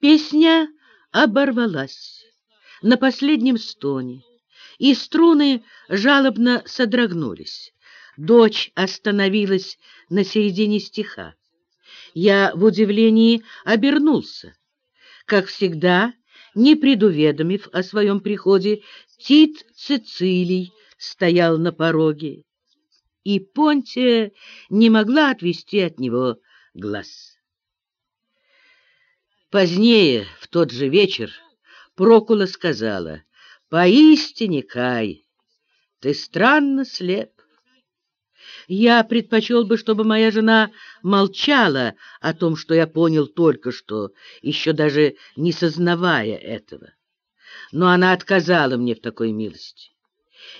Песня оборвалась на последнем стоне, и струны жалобно содрогнулись. Дочь остановилась на середине стиха. Я в удивлении обернулся. Как всегда, не предуведомив о своем приходе, Тит Цицилий стоял на пороге, и Понтия не могла отвести от него глаз. Позднее, в тот же вечер, Прокула сказала, «Поистине, Кай, ты странно слеп. Я предпочел бы, чтобы моя жена молчала о том, что я понял только что, еще даже не сознавая этого. Но она отказала мне в такой милости.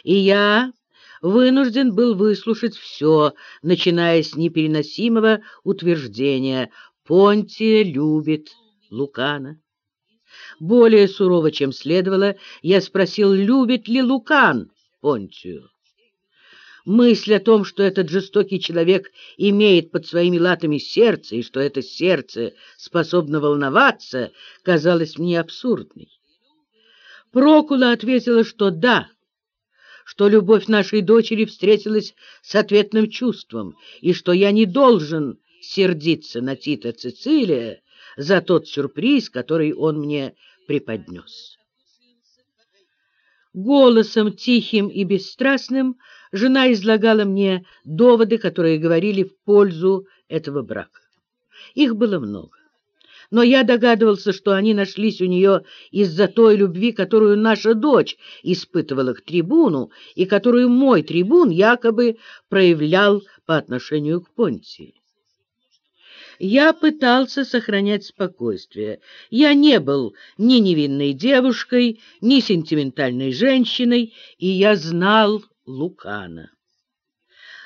И я вынужден был выслушать все, начиная с непереносимого утверждения «Понтия любит Лукана». Более сурово, чем следовало, я спросил, любит ли Лукан Понтию. Мысль о том, что этот жестокий человек имеет под своими латами сердце, и что это сердце способно волноваться, казалась мне абсурдной. Прокула ответила, что да, что любовь нашей дочери встретилась с ответным чувством, и что я не должен сердиться на Тита Цицилия за тот сюрприз, который он мне преподнес. Голосом тихим и бесстрастным жена излагала мне доводы, которые говорили в пользу этого брака. Их было много. Но я догадывался, что они нашлись у нее из-за той любви, которую наша дочь испытывала к трибуну и которую мой трибун якобы проявлял по отношению к Понтии. Я пытался сохранять спокойствие. Я не был ни невинной девушкой, ни сентиментальной женщиной, и я знал Лукана.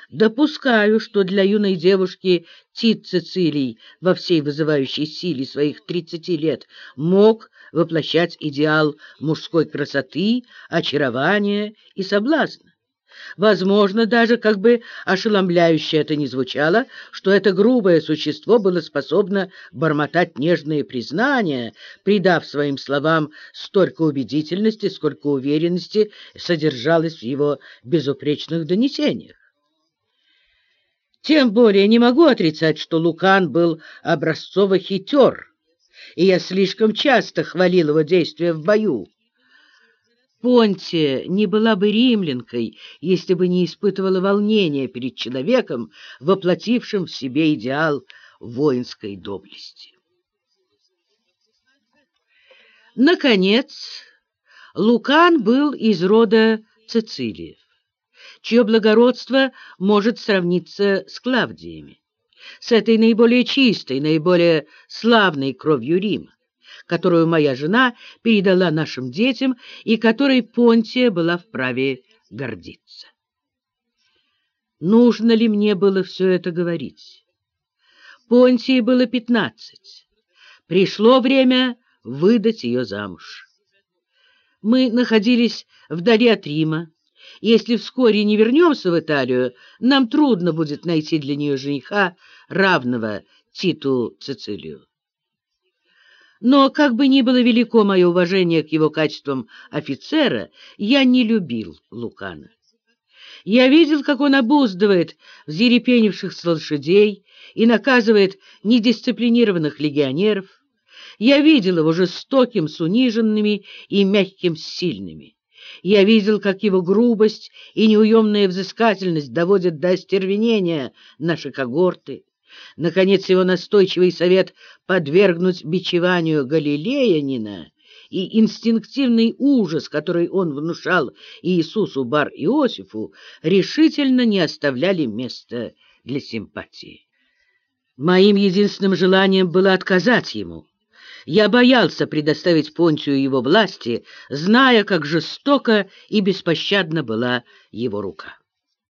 Допускаю, что для юной девушки Тит Цицилий во всей вызывающей силе своих тридцати лет мог воплощать идеал мужской красоты, очарования и соблазна. Возможно, даже как бы ошеломляюще это ни звучало, что это грубое существо было способно бормотать нежные признания, придав своим словам столько убедительности, сколько уверенности содержалось в его безупречных донесениях. Тем более не могу отрицать, что Лукан был образцово хитер, и я слишком часто хвалил его действия в бою. Понтия не была бы римлянкой, если бы не испытывала волнения перед человеком, воплотившим в себе идеал воинской доблести. Наконец, Лукан был из рода Цицилиев, чье благородство может сравниться с Клавдиями, с этой наиболее чистой, наиболее славной кровью Рима которую моя жена передала нашим детям и которой Понтия была вправе гордиться. Нужно ли мне было все это говорить? Понтии было пятнадцать. Пришло время выдать ее замуж. Мы находились вдали от Рима. Если вскоре не вернемся в Италию, нам трудно будет найти для нее жениха, равного Титу Цицилию. Но, как бы ни было велико мое уважение к его качествам офицера, я не любил Лукана. Я видел, как он обуздывает взъерепенившихся лошадей и наказывает недисциплинированных легионеров. Я видел его жестоким с униженными и мягким с сильными. Я видел, как его грубость и неуемная взыскательность доводят до остервенения наши когорты. Наконец, его настойчивый совет подвергнуть бичеванию Галилеянина и инстинктивный ужас, который он внушал Иисусу бар Иосифу, решительно не оставляли места для симпатии. Моим единственным желанием было отказать ему. Я боялся предоставить Понтию его власти, зная, как жестоко и беспощадна была его рука.